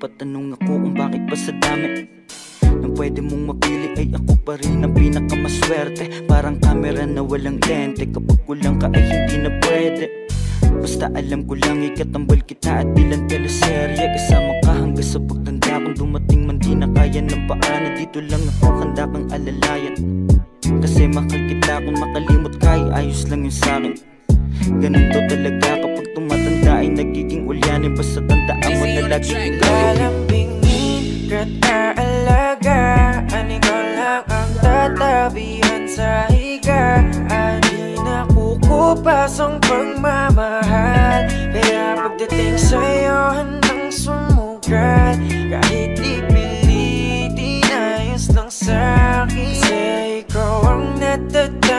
Napapatanong ako kung bakit pa sa dami Nang pwede mong mapili ay ako pa rin ang pinakamaswerte. Parang camera na walang lente Kapag kulang ka ay hindi na pwede. Basta alam ko lang ikatambal kita at bilang teleserye. Kasama ka hanggang sa pagtanda Kung dumating man di na kaya ng paana. Dito lang ako handa kang alalayan. Kasi mahal kita kung makalimot ka ay ayos lang yun sa'kin Ganun to talaga kapag tumatanda ay nagiging ulyanin Basta tandaan mo na lagi kang gagawin Lalambingin ka't aalagaan Ikaw lang ang tatabihan sa higaan Di nakukupas ang pagmamahal. Kaya pagdating sa'yo handang sumugal. Kahit ipilitin ayos lang sa'kin. Kasi ikaw ang natatanging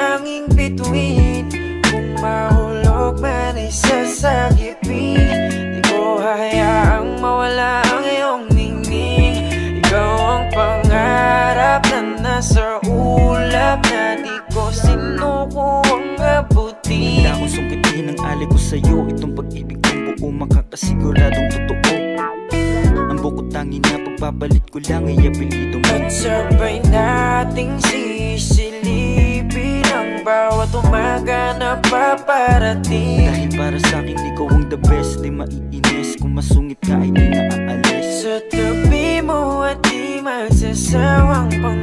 nasa ulap Na di ko sinukuwang abutin. Handa akong sungkitin ang alay ko sa'yo. Itong pag-ibig kong buo makakasiguradong totoo. Ang bukod tangi na pagbabalik ko lang ay apelido mo. At sabay nating sisilipin Ang bawat umaga na paparating. Dahil para sa akin ikaw ang the best Di maiinis. Kung masungit ka ay di na aalis Sa tabi mo at di magsasawang pangiti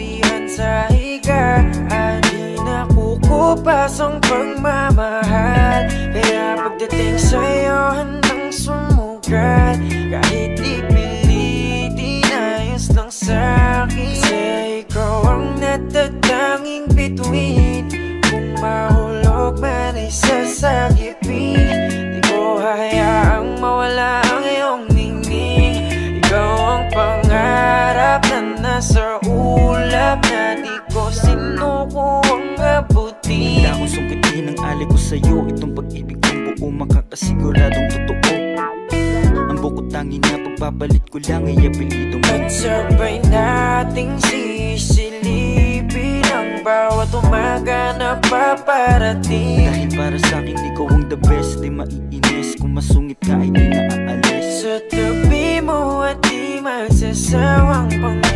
tatabihan sa higaan Di nakukupas ang pagmamahal. Kaya pagdating sa'yo handang sumugal. Kahit ipilitin ayos lang sa'kin. Kasi ikaw ang natatanging bituin. Kung mahulog man ay sasagipin Di ko hayaang mawala ang iyong ningning Ikaw ang pangarap na nasa ulap Na di ko abutin Handa akong sungkitin ang alay ko sa'yo. Itong pag-ibig kong buo makakasiguradong totoo. Ang bukod tangi na pagbabalik ko lang ay apelido mo. At sabay nating sisilipin Ang bawat umaga na paparating. Dahil para sa akin ikaw ang the best. Di maiinis kung masungit ka ay di na aalis. Sa tabi mo at di magsasawang pangiti